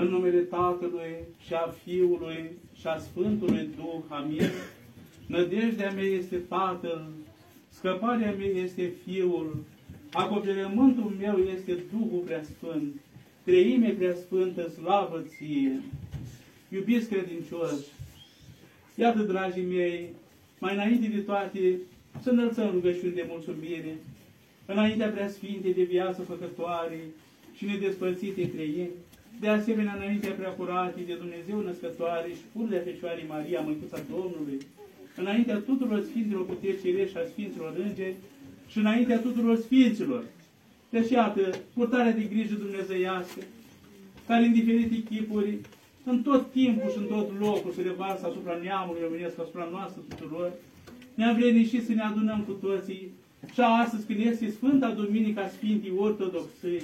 În numele Tatălui și a Fiului și a Sfântului Duh. Amin. Nădejdea mea este Tatăl, scăparea mea este Fiul, acoperământul meu este Duhul Preasfânt, treime Preasfântă, slavă ție. Iubiți credincioși, iată, dragii mei, mai înainte de toate, să înălțăm rugăciuni de mulțumire, înaintea preasfinte de viață făcătoare și nedespărțite între ei, de asemenea înaintea preacurate de Dumnezeu născătoare și pururea Fecioarei Maria, Măicuța Domnului, înaintea tuturor Sfinților Puteri Cerești și a Sfinților Îngeri și înaintea tuturor Sfinților. Deci, iată, purtarea de grijă dumnezeiască, care în diferite chipuri, în tot timpul și în tot locul se revarsă asupra neamului omenesc, asupra noastră tuturor, ne-am și să ne adunăm cu toții și astăzi când este Sfânta Duminica Sfintii Ortodoxei,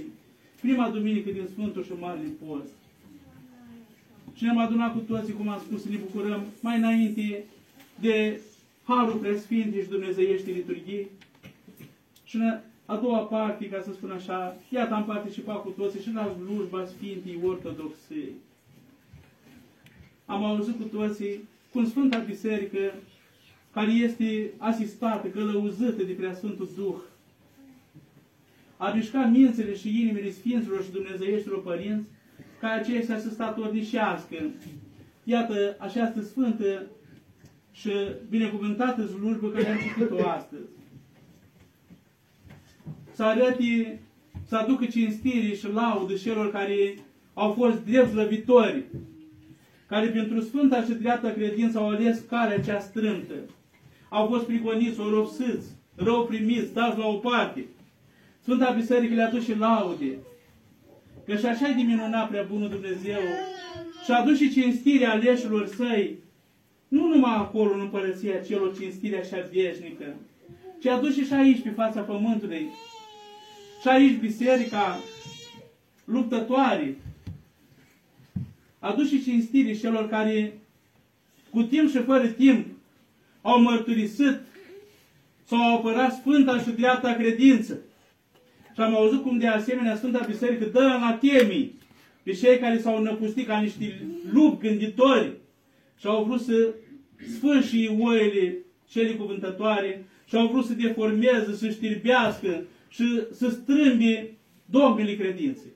prima duminică din Sfântul și Marele Post. Și ne-am adunat cu toții, cum am spus, să ne bucurăm mai înainte de Harul Preasfintei și Dumnezeiești liturghii. Și în a doua parte, ca să spun așa, iată am participat cu toții și la slujba Sfintii Ortodoxei. Am auzit cu toții cum Sfânta Biserică, care este asistată, călăuzită de Preasfântul Duh, a mișcat mințele și inimile Sfinților și Dumnezeieștilor Părinți, ca aceștia să statornișească. Iată această sfântă și binecuvântată slujbă care am citit-o astăzi. Să arăte, să aducă cinstire și laudă celor care au fost drept slăvitori, care pentru sfânta și dreapta credință au ales calea cea strântă. Au fost prigoniți, oropsiți, rău primiți, dați la o parte. Sfânta Biserică le-a dus și laude. Că și așa e de minunat prea bunul Dumnezeu. Și a dus și cinstirea aleșilor săi. Nu numai acolo în împărăția celor cinstirea așa veșnică. Ci a dus și aici pe fața pământului. Și aici biserica luptătoare. A dus și cinstirii celor care cu timp și fără timp au mărturisit sau au apărat sfânta și dreapta credință. Și am auzit cum de asemenea Sfânta Biserică dă la temii pe cei care s-au năpustit ca niște lupi gânditori și au vrut să sfârșie oile cele cuvântătoare și au vrut să deformeze, să știrbească și să strâmbe dogmele credinței.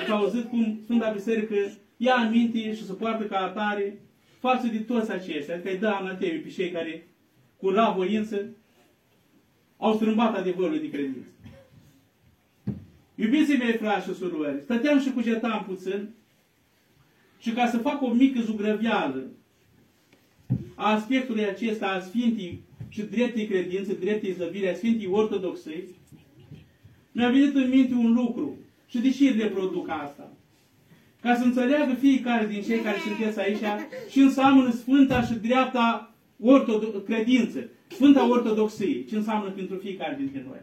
Ați auzit cum Sfânta Biserică ia aminte și se poartă ca atare față de toți aceștia, adică îi dă anatemi pe cei care cu voință au strâmbat adevărul de credință. Iubiții mei, frați și surori, stăteam și cugetam puțin și ca să fac o mică zugrăveală a aspectului acesta a Sfintii și dreptei credințe, dreptei zăbire a Sfintii Ortodoxei, mi-a venit în minte un lucru și de ce reproduc asta? Ca să înțeleagă fiecare din cei care sunteți aici și înseamnă Sfânta și dreapta ortodo- credință, Sfânta Ortodoxie, ce înseamnă pentru fiecare dintre noi.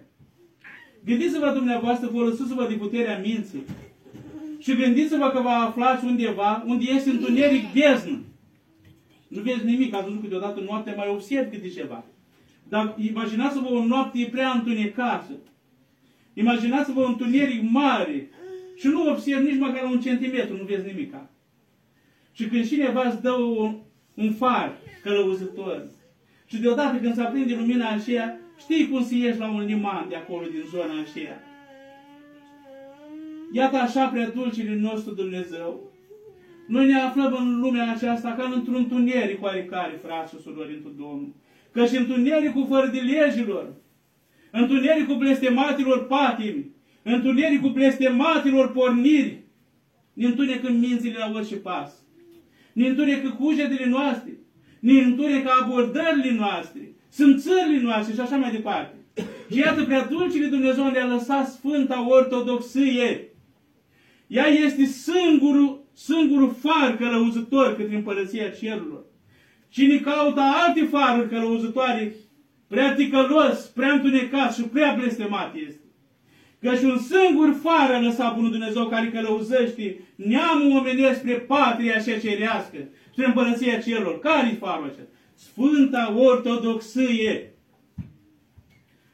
Gândiți-vă dumneavoastră, folosiți-vă de puterea minții. Și gândiți-vă că vă aflați undeva unde este întuneric beznă. Nu vezi nimic, ați văzut câteodată noaptea mai observ câte ceva. Dar imaginați-vă o noapte prea întunecată. Imaginați-vă un întuneric mare și nu observ nici măcar un centimetru, nu vezi nimic. Și când cineva îți dă un, un far călăuzitor și deodată când se aprinde lumina aceea, Știi cum să ieși la un liman de acolo, din zona aceea. Iată așa prea dulcile nostru Dumnezeu. Noi ne aflăm în lumea aceasta ca într-un întuneric oarecare, frați și surori, într Domnul. Că și întunericul fără de legilor, întunericul blestematilor patimi, întunericul blestematilor porniri, ne întunecă mințile la orice pas. Ne întunecă cugetele noastre, ne întunecă abordările noastre, sunt țările noastre și așa mai departe. Și iată, prea dulcile Dumnezeu ne-a lăsat Sfânta Ortodoxie. Ea este singurul, singurul far călăuzitor către împărăția cerurilor. Cine caută alte faruri călăuzitoare, prea ticălos, prea întunecat și prea blestemat este. Căci un singur far a lăsat Bunul Dumnezeu care călăuzește neamul omenesc spre patria și cerească, spre împărăția cerurilor. Care-i farul acesta? Sfânta Ortodoxie.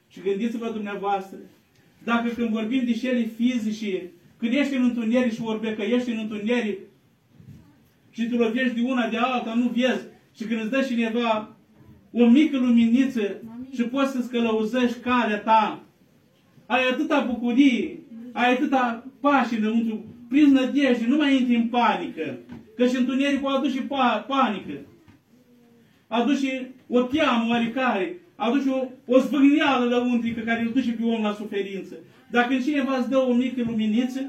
Și gândiți-vă dumneavoastră, dacă când vorbim de cele fizice, Când ești în întuneric și că ești în întuneric și te lovești de una de alta, nu vezi. Și când îți dă cineva o mică luminiță și poți să-ți călăuzești calea ta, ai atâta bucurie, ai atâta pași înăuntru, prins nădejde, nu mai intri în panică. Că și întunericul aduce pa panică. Aduce o teamă oarecare, aduce o, o zvâgneală lăuntrică care îl duce pe om la suferință. Dacă cineva îți dă o mică luminiță,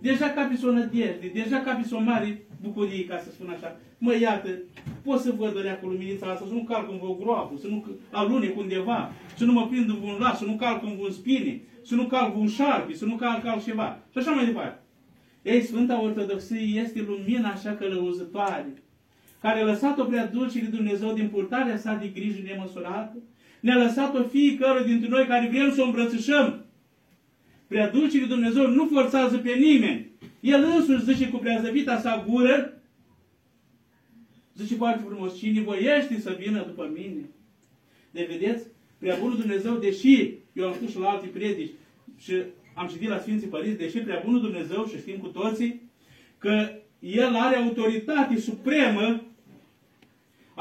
deja capi o nădejde, deja capi o mare bucurie, ca să spun așa. Mă, iată, pot să văd alea cu luminița asta, să nu calc în vreo groapă, să nu alunec undeva, să nu mă prind în vreun las, să nu calc în vreun spine, să nu calc un șarpi, să nu calc altceva. Și așa mai departe. Ei, Sfânta Ortodoxie este lumina așa călăuzătoare, care a lăsat-o prea dulce de Dumnezeu din purtarea sa de grijă nemăsurată, ne-a lăsat-o fiecare dintre noi care vrem să o îmbrățișăm. Prea dulce de Dumnezeu nu forțează pe nimeni. El însuși zice cu prea zăvita sa gură, zice foarte frumos, cine voiește să vină după mine. De vedeți, prea bunul Dumnezeu, deși eu am spus și la alte predici și am citit la Sfinții Părinți, deși prea bunul Dumnezeu și știm cu toții că El are autoritate supremă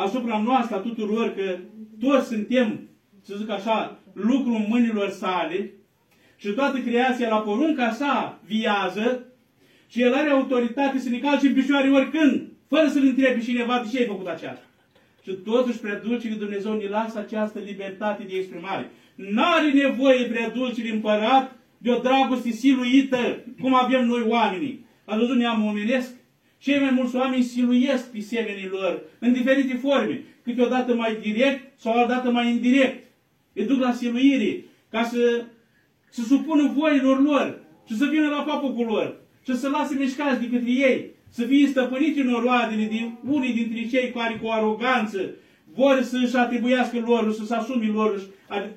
asupra noastră a tuturor, că toți suntem, să zic așa, lucrul mâinilor sale și toată creația la porunca sa viază și El are autoritate să ne calce în picioare oricând, fără să-L întrebe cineva de ce ai făcut aceasta. Și totuși prea dulcele Dumnezeu ne lasă această libertate de exprimare. N-are nevoie prea dulcele împărat de o dragoste siluită, cum avem noi oamenii. Ați văzut neamul omenesc? Cei mai mulți oameni siluiesc pe semenii lor în diferite forme. Câteodată mai direct sau altădată mai indirect. Îi duc la siluire ca să să supună voilor lor și să vină la papocul lor și să lase mișcați de către ei, să fie stăpâniți în oroadele din unii dintre cei care cu aroganță vor să-și atribuiască lor, să-și asume lor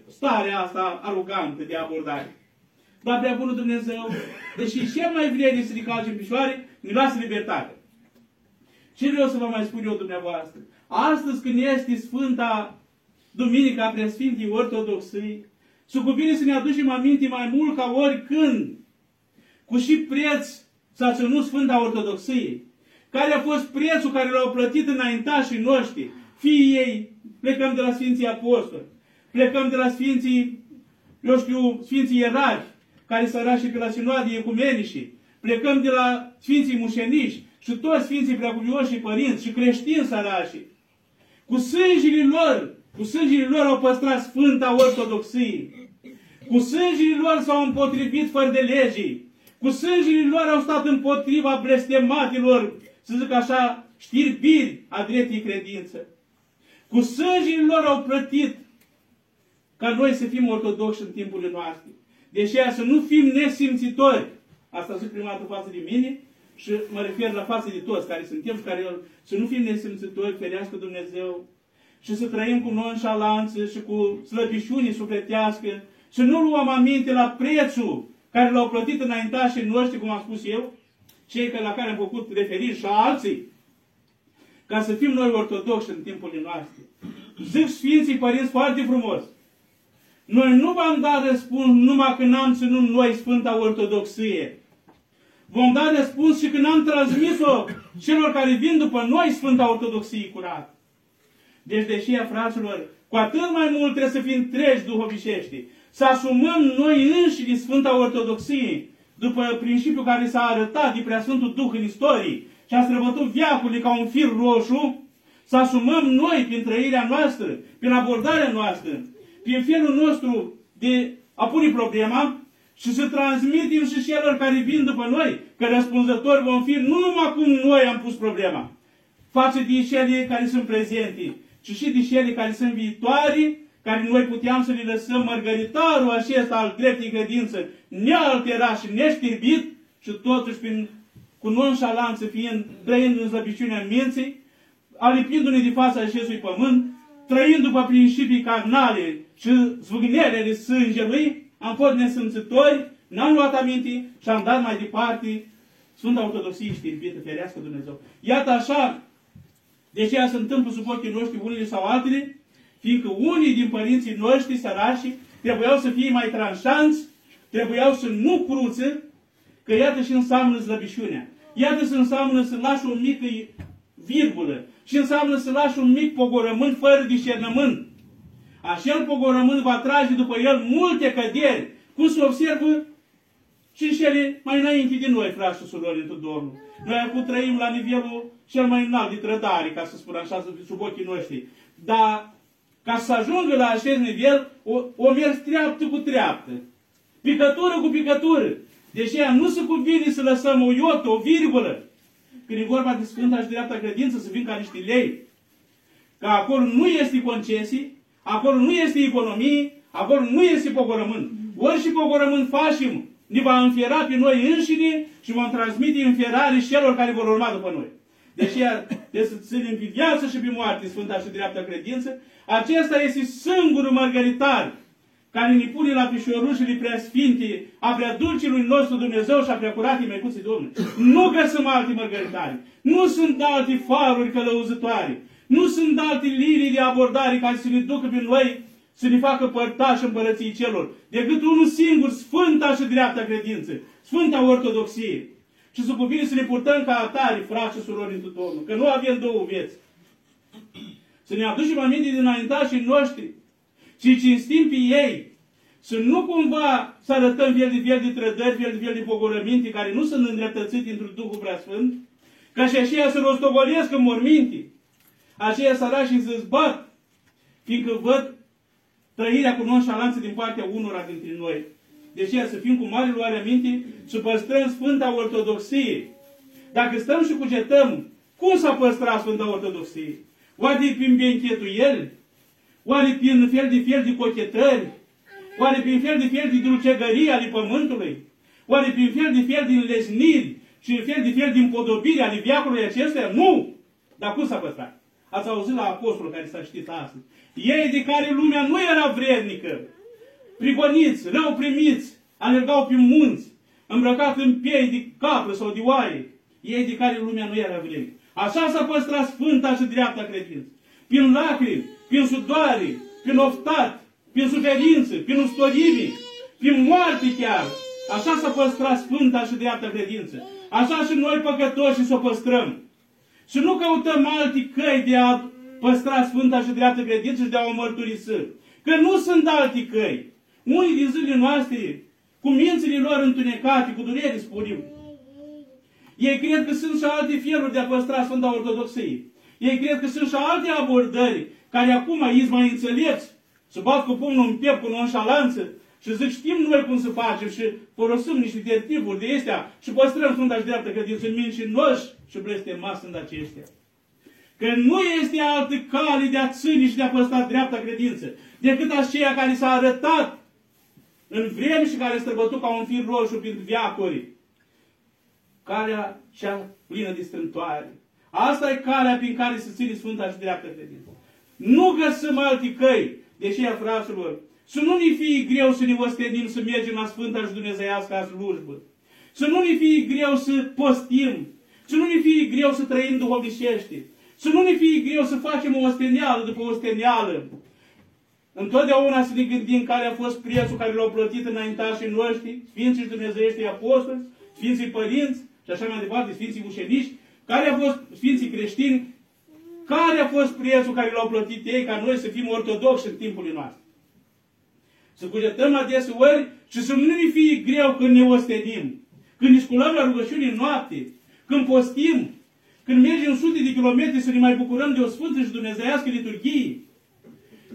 starea asta arogantă de abordare. Dar prea bunul Dumnezeu, deși cel mai vrede să ne calce în picioare, ne lasă libertate. Ce vreau să vă mai spun eu dumneavoastră? Astăzi când este Sfânta Duminica Preasfintii Ortodoxii, să cuvine să ne aducem aminte mai mult ca oricând, cu și preț s-a ținut Sfânta Ortodoxie. Care a fost prețul care l-au plătit înaintașii noștri, fii ei, plecăm de la Sfinții Apostoli, plecăm de la Sfinții, eu știu, Sfinții Ierari, care sărași pe la sinoade ecumenici, plecăm de la Sfinții Mușeniși și toți Sfinții Preacuvioși și Părinți și creștini sărași. Cu sângile lor, cu sângile lor au păstrat Sfânta Ortodoxie. Cu sângile lor s-au împotrivit fără de legii. Cu sângile lor au stat împotriva blestematilor, să zic așa, știrbiri a dreptei credință. Cu sângile lor au plătit ca noi să fim ortodoxi în timpurile noastre. Deși să nu fim nesimțitori. Asta zic prima dată față de mine și mă refer la față de toți care suntem și care să nu fim nesimțitori, ferească Dumnezeu, și să trăim cu nonșalanță și cu slăbiciune sufletească, să nu luăm aminte la prețul care l-au plătit înaintașii noștri, cum am spus eu, cei la care am făcut referiri și alții, ca să fim noi ortodoxi în timpurile noastre. Zic Sfinții Părinți foarte frumos. Noi nu v-am dat răspuns numai când am ținut noi Sfânta Ortodoxie. Vom da răspuns și când am transmis-o celor care vin după noi Sfânta Ortodoxie curată. Deci, deși, fraților, cu atât mai mult trebuie să fim treji duhovișești, să asumăm noi înșine Sfânta Ortodoxie, după principiul care s-a arătat de Preasfântul Duh în istorie și a străbătut viacului ca un fir roșu, să asumăm noi prin trăirea noastră, prin abordarea noastră, prin felul nostru de a pune problema și să transmitem și celor care vin după noi, că răspunzători vom fi nu numai cum noi am pus problema, față de cele care sunt prezente, ci și de cele care sunt viitoare, care noi puteam să le lăsăm mărgăritarul acesta al dreptei credință, nealterat și neștirbit, și totuși prin, cu nonșalanță fiind, trăind în slăbiciunea minții, alipindu-ne de fața acestui pământ, trăind după principii carnale și zvâgnelele sângelui, am fost nesâmțători, n-am luat aminte și am dat mai departe Sfânta Ortodoxie știrbită, ferească Dumnezeu. Iată așa, de ce se întâmplă sub ochii noștri unele sau altele, fiindcă unii din părinții noștri sărași trebuiau să fie mai tranșanți, trebuiau să nu cruță că iată și înseamnă slăbișunea. Iată să înseamnă să lași o mică virgulă și înseamnă să lași un mic pogorământ fără discernământ. Așa pogorământ va trage după el multe căderi, cum se observă și cele mai înainte din noi, frați și surori, într Domnul. Noi acum trăim la nivelul cel mai înalt de trădare, ca să spun așa, sub ochii noștri. Dar ca să ajungă la acest nivel, o, o mers treaptă cu treaptă. Picătură cu picătură. Deci ea nu se cuvine să lăsăm o iotă, o virgulă. Când e vorba de Sfânta și dreapta credință, să fim ca niște lei. Că acolo nu este concesii, acolo nu este economie, acolo nu este pogorământ. Ori și pogorământ facem, ne va înfiera pe noi înșine și vom transmite înfierare celor care vor urma după noi. Deci trebuie să ținem pe viață și pe moarte Sfânta și dreapta credință. Acesta este singurul mărgăritar care ne pune la pișorușele prea sfinte, a prea dulcelui nostru Dumnezeu și a prea curatei măicuții Domnului. Nu găsăm alte mărgăritari. Nu sunt alte faruri călăuzătoare. Nu sunt alte linii de abordare care să ne ducă pe noi să ne facă părtași împărăției celor, decât unul singur, Sfânta și dreapta credință, Sfânta Ortodoxie. Și să cuvine să ne purtăm ca atari, frați și surori în Domnul, că nu avem două vieți. Să ne aducem aminte din înaintașii noștri și cinstim pe ei. Să nu cumva să arătăm fel de fel de trădări, fel de fel de pogorăminte care nu sunt îndreptățite într Duhul Preasfânt, ca și aceia să rostogolesc în morminte, aceia sărași să zbat, fiindcă văd trăirea cu nonșalanță din partea unora dintre noi. Deci să fim cu mare luare aminte și păstrăm Sfânta Ortodoxie. Dacă stăm și cugetăm, cum s-a păstrat Sfânta Ortodoxie? Oare prin benchetuieli? Oare prin fel de fel de cochetări? Oare prin fel de fel de dulcegării ale pământului? Oare prin fel de fel de înlesniri și fel de fel de împodobire ale viacului acestea? Nu! Dar cum s-a păstrat? Ați auzit la apostol care s-a știți astăzi. Ei de care lumea nu era vrednică, prigoniți, rău primiți, alergau pe munți, îmbrăcat în piei de capră sau de oaie. Ei de care lumea nu era vrednică. Așa s-a păstrat sfânta și dreapta credință. Prin lacrimi, prin sudoare, prin oftat, prin suferință, prin ustorire, prin moarte chiar. Așa s-a păstrat sfânta și dreapta credință. Așa și noi păcătoși să o păstrăm. Și nu căutăm alte căi de a păstra sfânta și dreaptă credință și de a o mărturisi. Că nu sunt alte căi. Unii din zilele noastre, cu mințile lor întunecate, cu durere, spunem, ei cred că sunt și alte feluri de a păstra Sfânta Ortodoxie. Ei cred că sunt și alte abordări care acum îi mai înțelepți, să bat cu pumnul în piept cu nonșalanță și zic, știm noi cum să facem și folosim niște tertipuri de astea și păstrăm Sfânta și dreaptă credință mincinoși și blestemați sunt aceștia. Că nu este altă cale de a ține și de a păstra dreapta credință, decât aceea care s-a arătat în vreme și care străbătut ca un fir roșu prin viacuri. Calea cea plină de strântoare. Asta e calea prin care se ține Sfânta și dreapta credință. Nu găsim alte căi. Deși, fraților, să nu ne fie greu să ne ostenim să mergem la Sfânta și Dumnezeiasca slujbă. Să nu ne fie greu să postim. Să nu ne fie greu să trăim duhovnicește. Să nu ne fie greu să facem o osteneală după osteneală. Întotdeauna să ne gândim care a fost prețul care l-au plătit înaintașii noștri, Sfinții Dumnezeiești Apostoli, Sfinții Părinți și așa mai departe, Sfinții Ușeniști, care a fost Sfinții Creștini, care a fost prețul care l-au plătit ei ca noi să fim ortodoxi în timpul nostru. Să cugetăm adeseori și să nu ne fie greu când ne ostenim, când ne sculăm la rugăciune noapte, când postim, când mergem sute de kilometri să ne mai bucurăm de o sfântă și dumnezeiască liturghie,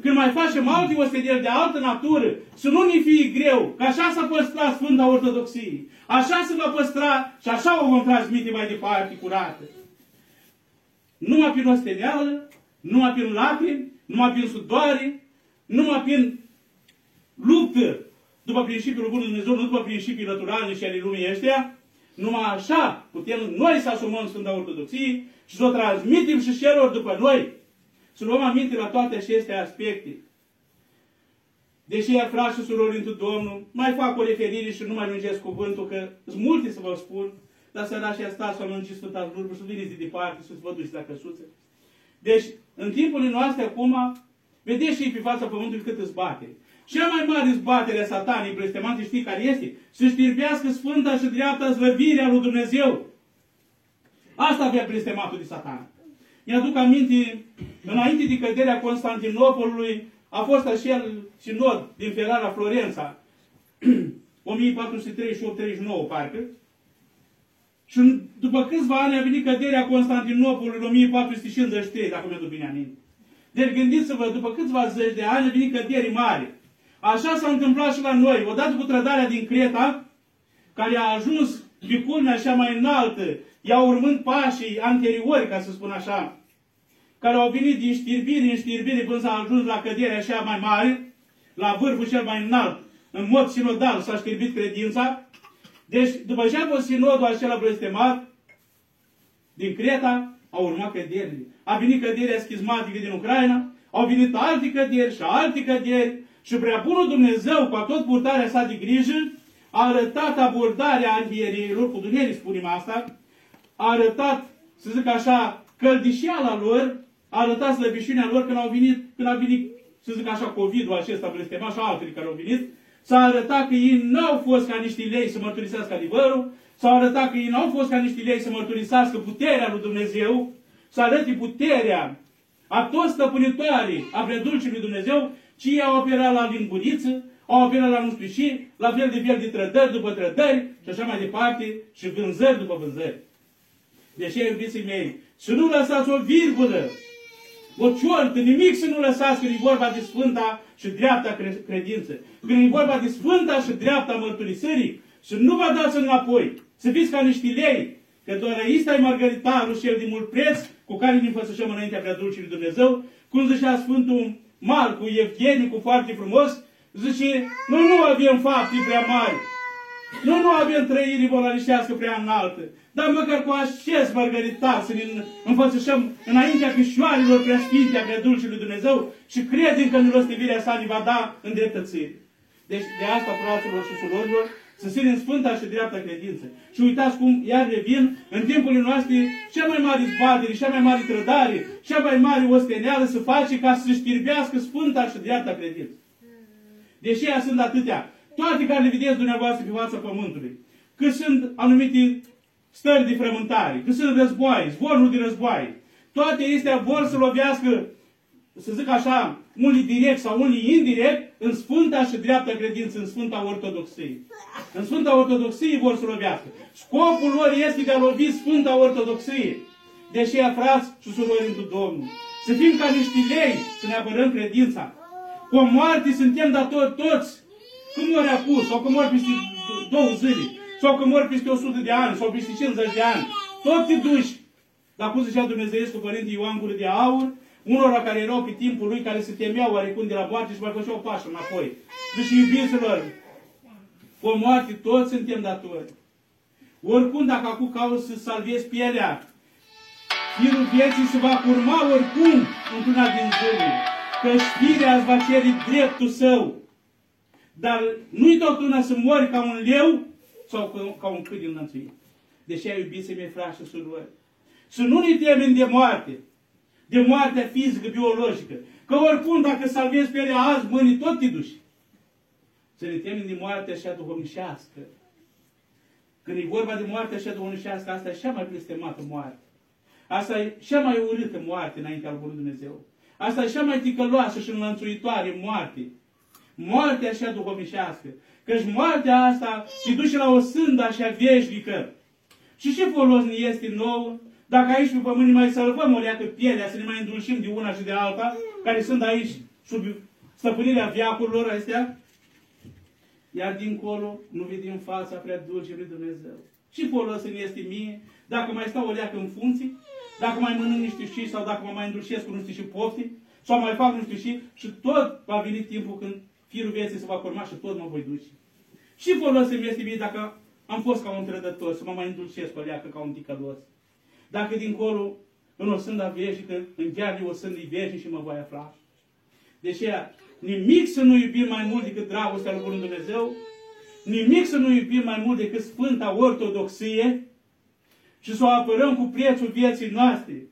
când mai facem alte ostenieri de altă natură, să nu ne fie greu, că așa s-a păstrat Sfânta Ortodoxie. Așa se va păstra și așa o vom transmite mai departe curată. Numai prin osteneală, numai prin lacrimi, numai prin sudoare, numai prin luptă, după principiul Bunului Dumnezeu, nu după principii naturale și ale lumii ăștia, numai așa putem noi să asumăm Sfânta Ortodoxie și să o transmitem și celor după noi. Să luăm aminte la toate aceste aspecte. Deși ea, frați și surori într Domnul, mai fac o referire și nu mai lungesc cuvântul, că sunt multe să vă spun, dar să dați și stați să lungiți Sfânta Slujbă, să veniți de departe, să vă duceți la căsuță. Deci, în timpul noastre acum, vedeți și pe fața pământului cât îți bate. Cea mai mare zbatere a satanei blestemate, știi care este? Să știrbească sfânta și dreapta slăvirea lui Dumnezeu. Asta avea blestematul de satan. Mi-aduc aminte, înainte de căderea Constantinopolului, a fost așa sinod din Ferrara Florența, 1438-39 parcă, și după câțiva ani a venit căderea Constantinopolului în 1453, dacă mi-aduc bine aminte. Deci gândiți-vă, după câțiva zeci de ani a venit căderi mari. Așa s-a întâmplat și la noi. Odată cu trădarea din Creta, care a ajuns pe culmea așa mai înaltă, ea urmând pașii anteriori, ca să spun așa, care au venit din știrbire în știrbire până s-a ajuns la căderea așa mai mare, la vârful cel mai înalt, în mod sinodal s-a știrbit credința. Deci, după ce a fost sinodul acela blestemat, din Creta, au urmat căderile. A venit căderea schizmatică din Ucraina, au venit alte căderi și alte căderi și prea bunul Dumnezeu, cu tot purtarea sa de grijă, a arătat abordarea arhiereilor, cu Dumnezeu spunem asta, a arătat, să zic așa, căldișeala lor, a arătat slăbișunea lor când au venit, când a venit, să zic așa, COVID-ul acesta blestemat și altele care au venit, s-a arătat că ei n-au fost ca niște lei să mărturisească adevărul, s-a arătat că ei n-au fost ca niște lei să mărturisească puterea lui Dumnezeu, să arăte puterea a toți stăpânitoare a predulcii Dumnezeu, ci ei au operat la linguriță, au operat la nu știu și, la fel de fel de trădări după trădări și așa mai departe, și vânzări după vânzări. Deși, iubiții mei, să nu lăsați o virgulă, o ciortă, nimic să nu lăsați când e vorba de sfânta și dreapta credință. Când e vorba de sfânta și dreapta mărturisirii, să nu vă dați înapoi, să fiți ca niște lei, că doar aici e margaritarul cel de mult preț, cu care ne înfățășăm înaintea prea dulcii lui Dumnezeu, cum zicea Sfântul Marcu cu foarte frumos, zice, noi nu avem fapte prea mari, noi nu avem trăiri moraliștească prea înaltă, dar măcar cu acest margaritar să ne înfățășăm înaintea pișoarelor prea sfinte a prea dulcii lui Dumnezeu și credem că milostivirea sa ne va da în dreptățire. Deci de asta, fraților și surorilor, să ținem sfânta și dreapta credință. Și uitați cum, iar revin, în timpurile noastre, cea mai mare zbatere, cea mai mare trădare, cea mai mare osteneală să face ca să știrbească sfânta și dreapta credință. Deși ea sunt atâtea, toate care le vedeți dumneavoastră pe fața pământului, că sunt anumite stări de frământare, că sunt războaie, zboruri de războaie, toate acestea vor să lovească, să zic așa, unii direct sau unii indirect, în Sfânta și dreapta credință, în Sfânta Ortodoxie. În Sfânta Ortodoxie vor să lovească. Scopul lor este de a lovi Sfânta Ortodoxie. Deși ea, frați și surori într Domnul. Să fim ca niște lei, să ne apărăm credința. Cu o moarte suntem datori toți. Când mori acum, sau când mori peste două zile, sau când mori peste 100 de ani, sau peste 50 de ani, tot te duci. Dar cum zicea Dumnezeu cu Părintele Ioan Gură de Aur, unora care erau pe timpul lui, care se temeau oarecum de la moarte și mai făceau pași înapoi. Deci, iubiților, cu o moarte toți suntem datori. Oricum, dacă acum cauți să salvezi pielea, firul vieții se va curma oricum într-una din zile. Că știrea îți va cere dreptul său. Dar nu-i tot una să mori ca un leu sau ca un cât din lănțuit. Deși ai iubiții mei, frați și surori. Să nu ne temem de moarte de moartea fizică, biologică. Că oricum, dacă salvezi pe ele azi, mâine, tot te duci. Să ne temem de moartea așa duhovnicească. Când e vorba de moartea așa duhovnicească, asta e cea mai blestemată moarte. Asta e cea mai urâtă moarte înaintea lui Dumnezeu. Asta e cea mai ticăloasă și înlănțuitoare moarte. Moartea așa duhovnicească. Căci moartea asta te duce la o sândă așa veșnică. Și ce folos ne este nouă dacă aici pe pământ ne mai salvăm o leacă pielea, să ne mai îndulșim de una și de alta, care sunt aici sub stăpânirea viacurilor astea, iar dincolo nu vedem fața prea dulce lui Dumnezeu. Ce folos îmi este mie dacă mai stau o leacă în funcții, dacă mai mănânc niște și sau dacă mă mai îndulșesc cu nu știu și pofti, sau mai fac nu știu și, și tot va veni timpul când firul vieții se va forma și tot mă voi duce. Ce folos îmi este mie dacă am fost ca un trădător, să mă mai îndulșesc o leacă ca un ticălos? Dacă dincolo, în o sânda veșnică, în chiar o sândă veșnică și mă voi afla. Deci nimic să nu iubim mai mult decât dragostea lui Bunul Dumnezeu, nimic să nu iubim mai mult decât Sfânta Ortodoxie și să o apărăm cu prețul vieții noastre.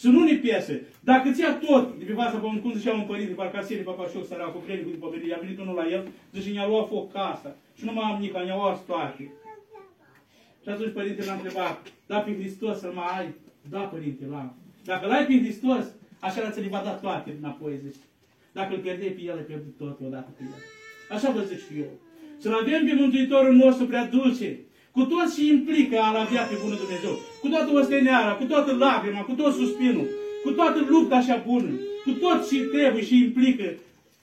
Să nu ne piese. Dacă ți-a tot de pe fața pământului, cum zicea un părinte, parcă Arsenie Papașoc, săracul, plenicul după venire, a venit unul la el, zice, i-a luat foc casa. Și nu mai am nica, i-a luat toate. Și atunci părintele l-a întrebat, da pe Hristos să mai ai? Da, părinte, l-am. Dacă l-ai pe Hristos, așa ți le va da toate înapoi, zice. Dacă îl pierdei pe el, ai pierdut tot odată pe el. Așa vă zic și eu. Să-L avem pe Mântuitorul nostru prea dulce, cu tot ce implică a-L avea pe Bunul Dumnezeu, cu toată osteneala, cu toată lacrima, cu tot suspinul, cu toată lupta așa bună, cu tot ce trebuie și implică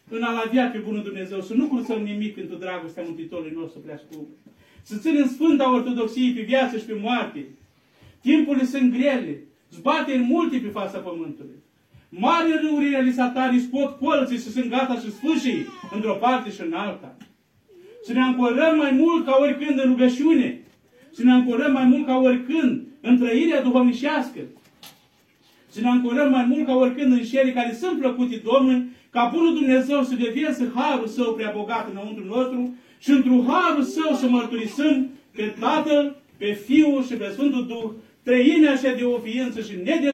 în a-L avea pe Bunul Dumnezeu, să nu cursăm nimic pentru dragostea Mântuitorului nostru prea scump. Să ținem Sfânta Ortodoxie pe viață și pe moarte. Timpurile sunt grele, zbateri multe pe fața pământului. Mari râuri ale satanii scot colții și sunt gata și sfârșii într-o parte și în alta. Să ne ancorăm mai mult ca oricând în rugăciune. Să ne ancorăm mai mult ca oricând în trăirea duhovnicească. Să ne ancorăm mai mult ca oricând în șerii care sunt plăcute Domnului, ca Bunul Dumnezeu să deviesă harul Său prea bogat înăuntru nostru și într-un harul Său să mărturisim pe Tatăl, pe Fiul și pe Sfântul Duh, trăirea așa de o ființă și nede